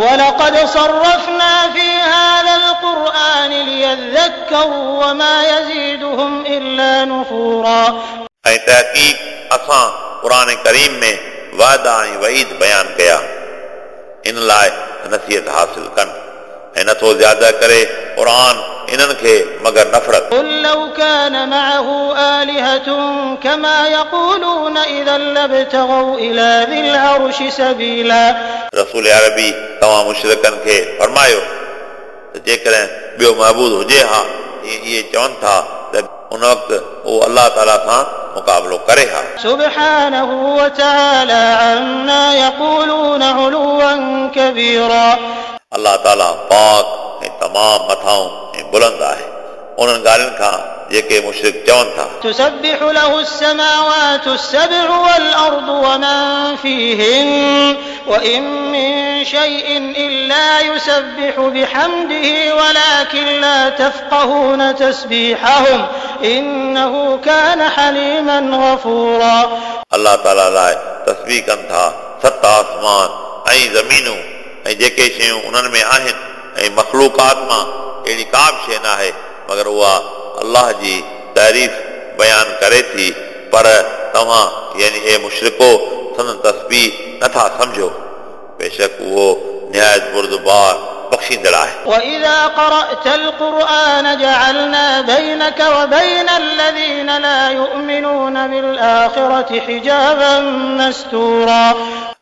ولقد صرفنا في هذا القرآن ليذكروا وما يزيدهم إلا نفورا ऐं तहक़ीक़ असां क़ुर करीम में वाइदा ऐं वईद बयानु कया इन लाइ नसीहत हासिल कनि ऐं नथो ज़्यादा करे क़ुर इन्हनि खे मगर नफ़रत قل لو كان معه آلهة كما يقولون إذا لابتغوا إلى ذي العرش سبيلا रसूल अरबी तव्हां मुशरकनि खे फरमायो त जेकॾहिं ॿियो महबूद हुजे हा इहे इहे चवनि था त उन वक़्तु उहो अलाह ताला सां मुक़ाबिलो करे हा سبحانه وتعالى عما يقولون علوا كبيرا अलाह ताला पाक ऐं तमामु मथाऊं ऐं बुलंद आहे उन्हनि ॻाल्हियुनि खां जेके मुशरिक चवनि था تسبح له السماوات السبع والأرض ومن فيهن وإن من شيء إلا يسبح بحمده ولكن لا تفقهون تسبيحهم إنه كان حليما غفورا अलाह ताला लाइ तस्वीर कनि था सत आसमान ऐं ज़मीनूं ऐं जेके शयूं उन्हनि में आहिनि ऐं मख़लूकात मां अहिड़ी का बि शइ न आहे मगर उहा अलाह जी तारीफ़ बयानु करे थी पर तव्हां यानी ए मुशरिको संदन तस्वीर नथा सम्झो बेशक उहो निहायत बुरदबार बख़्शींदड़ आहे وإذا قرأت القرآن جعلنا بينك وبين الذين لا يؤمنون بالآخرة حجابا مستورا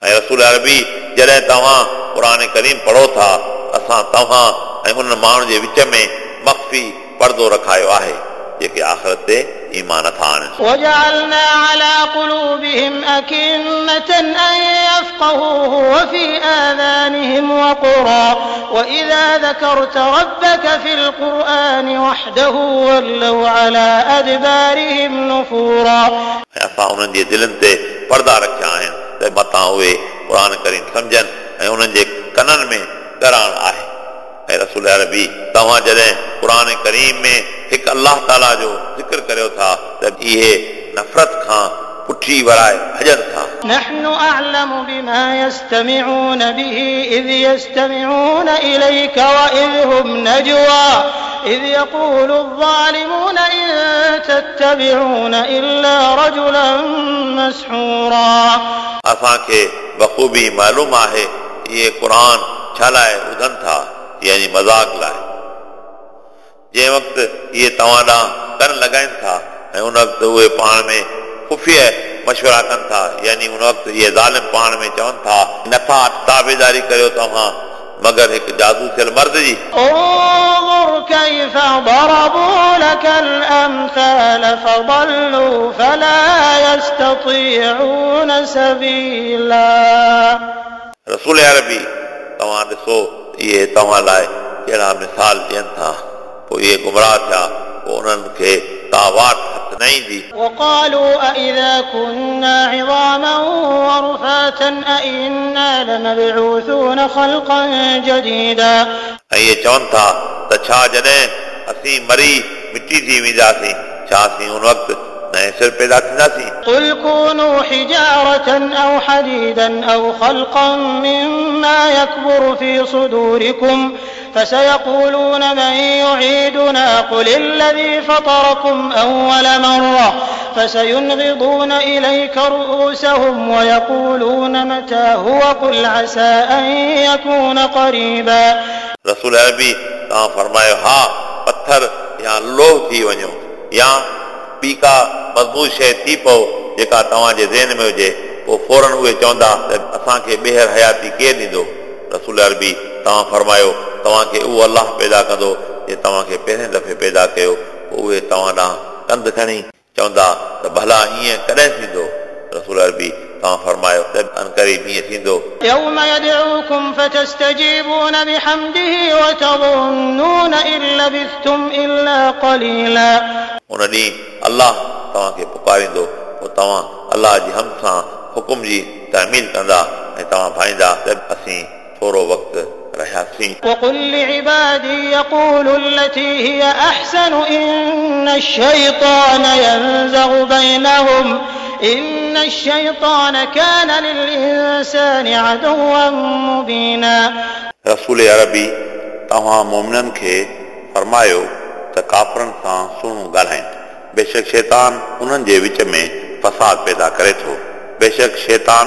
ऐं रसूल अरबी जॾहिं तव्हां क़ुर करीम पढ़ो था असां तव्हां ऐं उन माण्हुनि जे विच में मख़फ़ी पर्दो रखायो आहे जेके आख़िरत ते ईमान नथा आणनि وجعلنا على قلوبهم أكنة أن يفقهوه وفي آذانهم وقرا وإذا ذكرت ربك في القرآن وحده ولوا على أدبارهم نفورا ऐं असां उन्हनि जे दिलनि ते पर्दा रखिया आहिनि त मथां उहे क़ुर करीम सम्झनि ऐं उन्हनि जे कननि में ॻराइण आहे ऐं रसूल अरबी तव्हां जॾहिं क़ुर करीम में हिकु अलाह ताला जो ज़िक्र करियो था त इहे नफ़रत खां पुठी वराए भॼनि था نحن أعلم بما يستمعون به إذ يستمعون إليك وإذ هم نجوى إذ يقول الظالمون إن تتبعون إلا رجلا مسحورا असांखे बख़ूबी मालूम आहे इहे क़ुर छा लाइ ॿुधनि था यानी मज़ाक लाइ जंहिं वक़्तु इहे तव्हां ॾांहुं कन लॻाइनि था ऐं उन वक़्तु उहे पाण में ख़ुफ़िय मशवरा कनि था यानी उन वक़्तु इहे ज़ालिम पाण में चवनि था नथा ताबेदारी करियो तव्हां मगर हिकु जादू थियल मर्द जी انظر كيف ضربوا لك الأمثال فضلوا فلا يستطيعون سبيلا रसूल अरबी तव्हां ॾिसो इहे तव्हां लाइ कहिड़ा मिसाल ॾियनि था पोइ इहे गुमराह थिया पोइ उन्हनि खे तावाट हथ न ईंदी وقالوا أإذا كنا عظاما ورفاتا أإنا لمبعوثون خلقا جديدا ऐं इहे चवनि था त छा जॾहिं असीं मरी मिटी थी वेंदासीं छा असीं उन वक़्तु नए सिर पैदा थींदासीं قل كونوا حجارة أو حديدا أو خلقا مما يكبر في صدوركم فسيقولون من يعيدنا قل الذي فطركم أول مرة فسينغضون إليك رؤوسهم ويقولون متى هو قل عسى أن يكون قريبا रसूल अरबी तव्हां फरमायो हा पथर या लोह थी वञो या ٻي ڪا مضبوط شيءِ ٿي پئو جيڪا توهان جي ذهن ۾ هجي پوءِ فورن اهي چوندا ته اسان کي ٻيهر حياتي ڪير ڏيندو؟ رسول عربي توهان فرمايو توهان کي اهو الله پيدا ڪندو جي توهان کي پهرين دفعي پيدا ڪيو. پوءِ اهي توهان ڏانهن ڪنڌ کڻي چوندا ته ڀلا ائين ڪڏهن ٿيندو؟ رسول عربي तव्हां फरमायो त अनकरीब ईअं थींदो يوم يدعوكم فتستجيبون بحمده وتظنون إن لبثتم إلا قليلا उन ॾींहुं अलाह तव्हांखे पुकारींदो पोइ तव्हां अलाह जी हम सां हुकुम जी तामील कंदा ऐं तव्हां भाईंदा त असीं थोरो वक़्तु रहियासीं وقل لعبادي يقولوا التي هي أحسن إن الشيطان ينزغ بينهم إن الشيطان كان للإنسان عدوا مبينا रसूल अरबी तव्हां मोमिननि खे फरमायो त काफ़रनि सां सुहिणो ॻाल्हाइनि बेशक शैतान उन्हनि जे विच में फसाद पैदा करे थो बेशक शैतान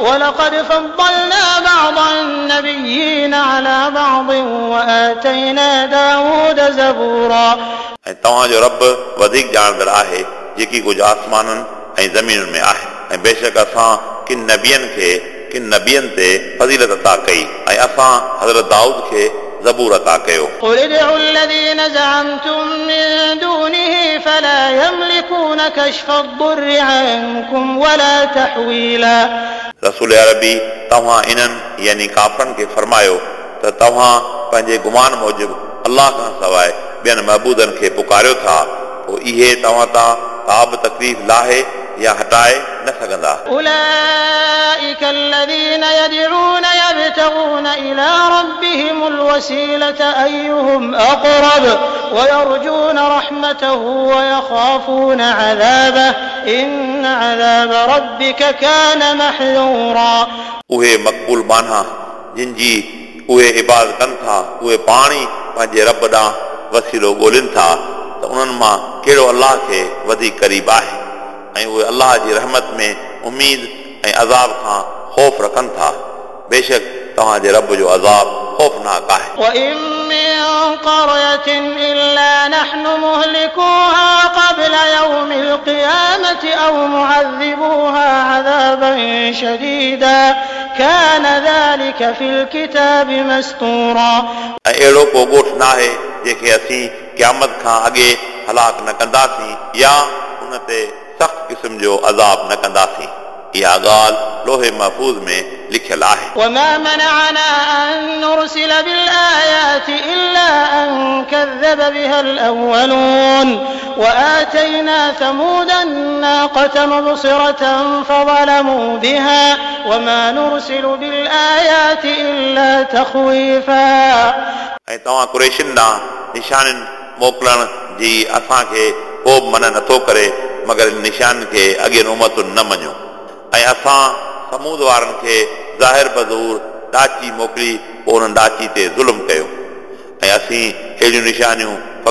وربك أعلم بمن في السماوات والأرض ولقد فضلنا بعض النبيين على بعض وآتينا داود زبورا ऐं तव्हांजो रब वधीक ॼाणंदड़ आहे जेकी कुझु आसमाननि ऐं ज़मीनुनि में आहे ऐं बेशक असां किन नबियनि खे किन नबियनि ते फज़ीलत अता कई ऐं असां हज़रत दाऊद खे زبور عطا کيو قل ادعوا الذين زعمتم من دونه فلا يملكون كشف الضر عنكم ولا تحويلا رسول عربي توهان انن يعني کافرن کي فرمايو ته توهان پنهنجي گمان موجب الله کان سواءِ ٻين معبودن کي پڪاريو ٿا پوءِ اهي توهان تا تاب تکلیف لاهي लाहे या हटाए न सघंदा أولئك الذين يدعون يبتغون إلى ربهم الوسيلة أيهم أقرب ويرجون رحمته ويخافون عذابه إن عذاب ربك كان محذورا उहे मक़बूल माना जिन जी उहे इबादत कनि था उहे पाण ई पंहिंजे रब ॾांहुं वसीलो ॻोल्हिनि था त उन्हनि मां कहिड़ो अलाह खे वधीक क़रीब आहे ऐं उहे अलाह जी रहमत में उमेद ऐं अज़ाब खां ख़ौफ़ रखनि था बेशक तव्हांजे रब जो अज़ाब ख़ौफ़नाक आहे وإن من قرية إلا نحن مهلكوها قبل يوم القيامة أو معذبوها عذابا شديدا كان ذلك في الكتاب مسطورا ऐं अहिड़ो को ॻोठ न आहे जंहिंखे असीं क़यामत खां अॻे हलाक न कंदासीं या उन ते सख़्त क़िस्म जो अज़ाब न कंदासीं इहा ॻाल्हि लोहे महफ़ूज़ में लिखियलु आहे وما منعنا أن نرسل بالآيات إلا أن كذب بها الأولون وآتينا ثمود الناقة مبصرة فظلموا بها وما نرسل بالآيات إلا تخويفا ऐं तव्हां कुरेशिन ॾांहुं निशानिन मोकिलण जी असांखे को बि मन नथो करे مگر ان نشان کي اڳي نومتن نه مڃو ۽ اسان سمود وارن کي ظاهر بزور ڏاچي موڪلي پوءِ انهن ڏاچي تي ظلم ڪيو ۽ اسين اهڙيون نشانيون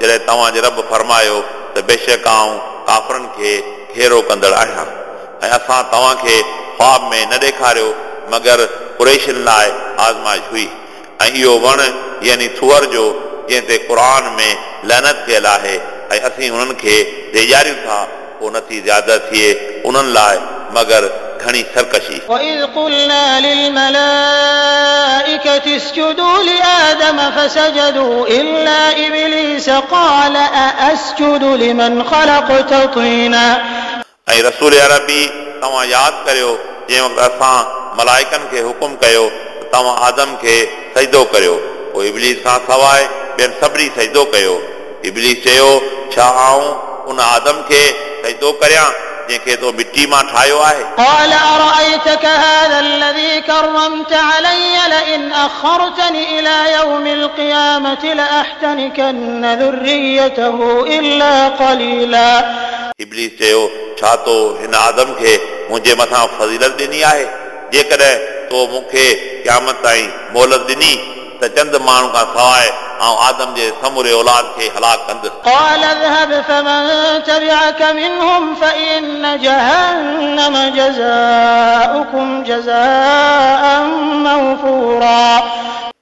جڏهن توهان جي رب فرمايو ته بيشڪ آئون ڪافرن کي گهيرو ڪندڙ آهيان ۽ اسان توهان کي خواب ۾ نه ڏيکاريو مگر قريشن لاءِ آزمائش هئي ۽ اهو وڻ يعني ٿوهر جو جنهن تي قر ۾ لهنت ڪيل آهي ۽ اسين انهن کي ڏيجاريون ٿا پوءِ نٿي زياده ٿئي انهن لاءِ مگر घणी सरकशी وإذ قلنا للملائكة اسجدوا لآدم فسجدوا إلا إبليس قال أأسجد لمن خلقت طينا ऐं रसूल अरबी तव्हां यादि करियो जंहिं वक़्तु असां मलाइकनि खे हुकुम कयो त तव्हां आदम खे सजदो करियो पोइ इबलीस खां सवाइ ॿियनि सभिनी सजदो कयो इबलीस चयो छा आऊं उन आदम खे सजदो करियां जंहिंखे तो मिटी मां ठाहियो आहे قال أرأيتك هذا الذي كرمت علي لئن أخرتني إلى يوم القيامة لأحتنكن ذريته إلا قليلا इबलीस चयो छा तो हिन आदम खे मुंहिंजे मथां फज़ीलत ॾिनी आहे जेकॾहिं तो मूंखे क़यामत ताईं मोहलत ॾिनी त चंद माण्हू खां सवाइ ऐं आदम जे समूरे औलाद खे हलाक कंदुसि قال اذهب فمن تبعك منهم فإن جهنم جزاؤكم جزاء موفورا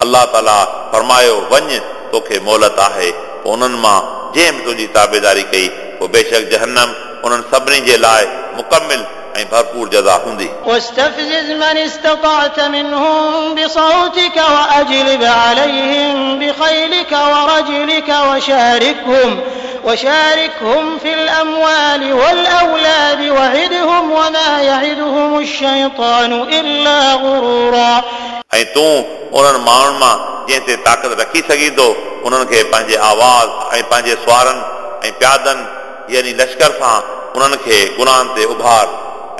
अलाह ताला फरमायो वञ तोखे मोहलत आहे पोइ उन्हनि मां जंहिं बि तुंहिंजी ताबेदारी कई पोइ बेशक जहन्नम उन्हनि सभिनी जे लाइ मुकमिल ऐं भरपूर जज़ा हूंदी واستفزز من استطعت منهم بصوتك وأجلب عليهم بخيلك ورجلك وشاركهم وشاركهم في الأموال والأولاد وعدهم وما يعدهم الشيطان إلا غرورا ऐं तूं उन्हनि माण्हुनि मां जंहिं ते ताक़त रखी सघीं थो उन्हनि खे पंहिंजे आवाज़ ऐं पंहिंजे सुवारनि ऐं प्यादनि यानी लश्कर सां उन्हनि खे गुनाहनि ते उभार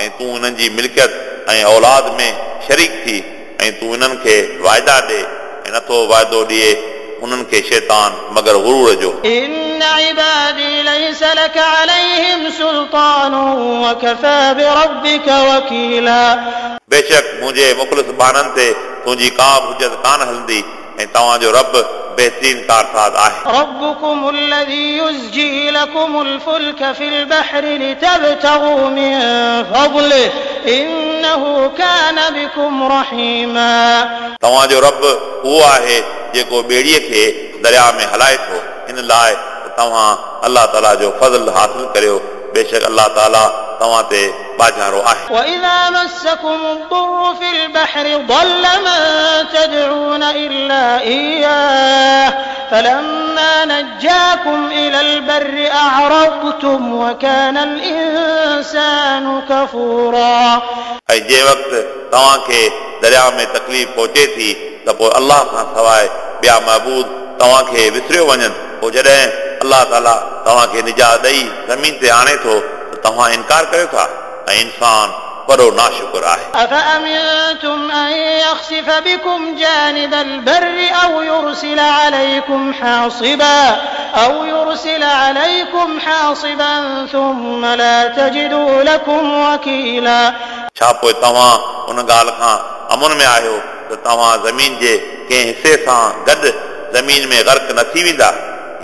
۽ تون انهن جي ملڪيت ۽ اولاد ۾ شريڪ ٿي ۽ تون وائدا ڏي نٿو واعدو ڏئي انهن کي شيطان مگر گرور جو. بيشڪ منهنجي مخلص بانن تي تنهنجي ڪا به حجت ڪانه هلندي ۽ توهان جو رب بهترين کارساز آهي ربكم الذي يزجي لكم الفلك في البحر لتبتغوا من فضله. إنه كان بكم رحيما. توهان جو رب هو آهي جيڪو ٻيڙيءَ کي دريا ۾ هلائي ٿو. ان لاءِ توهان الله تعاليٰ جو فضل حاصل کرے ہو بے شک اللہ تعالیٰ तव्हां ते बाज़ारो आहे وإذا مسكم الضر في البحر ضل من تدعون إلا إياه فلما نجاكم إلى البر أعرضتم وكان الإنسان كفورا ऐं जंहिं वक़्तु तव्हांखे दरिया में तकलीफ़ पहुचे थी त पोइ अलाह खां सवाइ ॿिया महबूद तव्हांखे विसरियो वञनि पोइ जॾहिं अलाह ताला तव्हांखे निजात ॾेई ज़मीन ते आणे थो त तव्हां इनकार कयो था ऐं इंसान वॾो नाशुकुर आहे أفأمنتم أن يخسف بكم جانب البر أو يرسل عليكم حاصبا أو يرسل عليكم حاصبا ثم لا تجدوا لكم وكيلا छा पोइ तव्हां उन ॻाल्हि खां अमुन में आहियो त तव्हां ज़मीन जे कंहिं हिसे सां गॾु ज़मीन में गर्क न थी वेंदा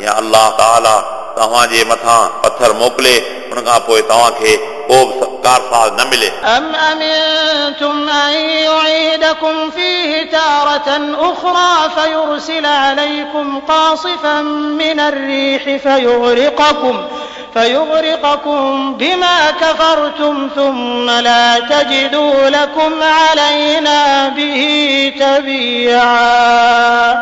या अलाह ताला तव्हांजे मथां पथर मोकिले उन खां पोइ तव्हांखे को बि कारसाज़ न मिले أم أمنتم أن يعيدكم فيه تارة أخرى فيرسل عليكم قاصفا من الريح فيغرقكم فيغرقكم بما كفرتم ثم لا تجدوا لكم علينا به تبيعا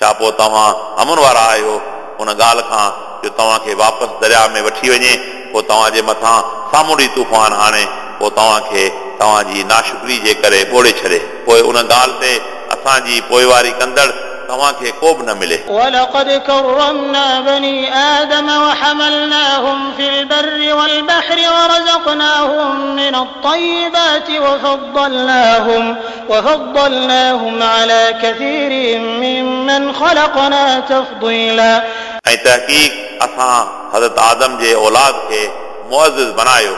छा पोइ तव्हां अमुन वारा आहियो उन ॻाल्हि खां जो तव्हांखे वापसि दरिया में वठी वञे پوءِ توهان جي مٿان سامونڊي طوفان آڻي پوءِ توهان کي توهان جي ناشڪري جي ڪري ٻوڙي ڇڏي. پوءِ ان ڳالهه تي اسان جي پوئواري ڪندڙ तव्हांखे को बि न मिले ولقد كرمنا بني آدم وحملناهم في البر والبحر ورزقناهم من الطيبات وفضلناهم وفضلناهم على كثير ممن خلقنا تفضيلا ऐं तहक़ीक़ असां हज़रत आदम जे औलाद खे मुअज़िज़ बनायो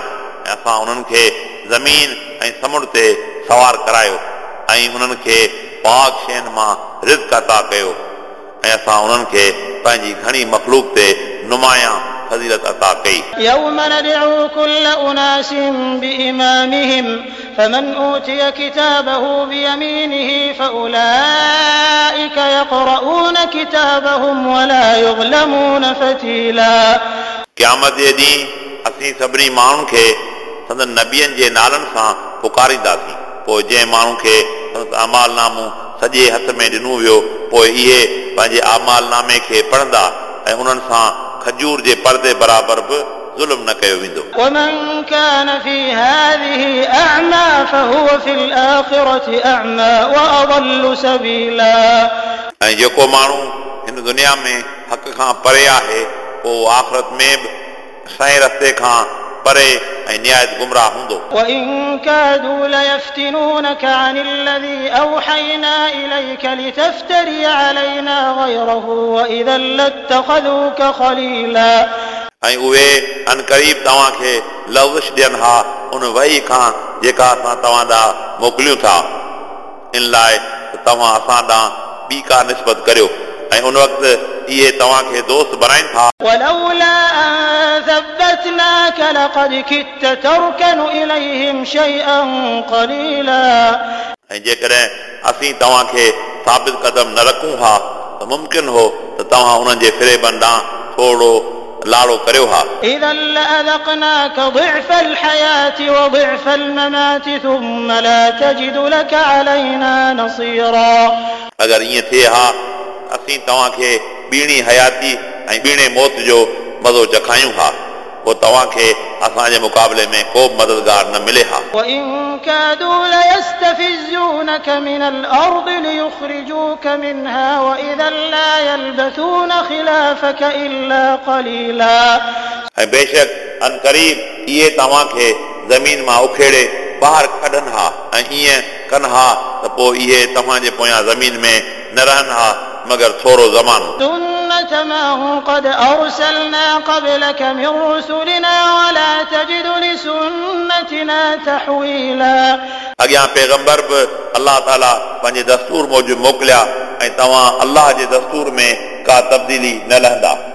ऐं असां उन्हनि खे ज़मीन ऐं समुंड ते सवार करायो ऐं उन्हनि खे पाक शयुनि मां रिज़्क अता कयो ऐं असां उन्हनि खे पंहिंजी घणी मख़लूक ते नुमायां फज़ीलत अता कई يوم ندعو كل أناس بإمامهم فمن أوتي كتابه بيمينه فأولئك يقرؤون كتابهم ولا يظلمون فتيلا क़यामत जे ॾींहुं असीं सभिनी माण्हुनि खे संदन नबियनि जे नालनि सां पुकारींदासीं पोइ जंहिं माण्हू खे संदसि अमाल नामो सॼे हथ में ॾिनो वियो पोइ इहे पंहिंजे अमाल नामे खे पढ़ंदा ऐं उन्हनि सां खजूर जे परदे बराबरि बि ज़ुल्म न कयो वेंदो ومن كان في هذه أعمى فهو في الآخرة أعمى وأضل سبيلا ऐं जेको माण्हू हिन दुनिया में हक़ खां परे आहे पोइ आख़िरत में बि सही रस्ते खां परे ऐं नियायत गुमराह हूंदो وإن كادوا ليفتنونك عن الذي أوحينا إليك لتفتري علينا غيره وإذا لاتخذوك خليلا ऐं उहे अन क़रीब तव्हांखे लफ़्ज़ ॾियनि हा उन वही खां जेका असां तव्हां ॾांहुं मोकिलियूं था इन लाइ त तव्हां असां ॾांहुं ॿी का निस्बत करियो ऐं उन वक़्तु इहे तव्हांखे दोस्त बणाइनि था। ولولا أن ثبتناك لقد تركن إليهم شيئا قليلا. जेकॾहिं असीं तव्हांखे साबित क़दम न रखूं हा त मुमकिन हो त तव्हां उन्हनि जे फिरेबनि ॾांहुं थोरो लाड़ो करियो हा। اذا لأذقناك ضعف الحياة وضعف الممات ثم لا تجد لك علينا نصيرا. اگر ईअं थिए हा असीं तव्हांखे ॿीणी हयाती ऐं ॿीणे मौत जो मज़ो चखायूं हा पोइ तव्हांखे असांजे मुक़ाबले में को बि मददगार न मिले हा وإن كادوا ليستفزونك من الأرض ليخرجوك منها وإذا لا يلبثون خلافك إلا قليلا ऐं बेशक अन क़रीब इहे तव्हांखे ज़मीन मां उखेड़े ॿाहिरि कढनि हा ऐं ईअं कनि हा त पोइ इहे तव्हांजे पोयां ज़मीन में न रहनि हा مگر تھوڑو زمان. سنت ما هو قد أرسلنا قبلك من ولا تجد لسنتنا تحويلا. پیغمبر به تعالی پنج دستور موجود موکلیا ۽ توهان دستور میں کا تبدیلی نہ لہندا۔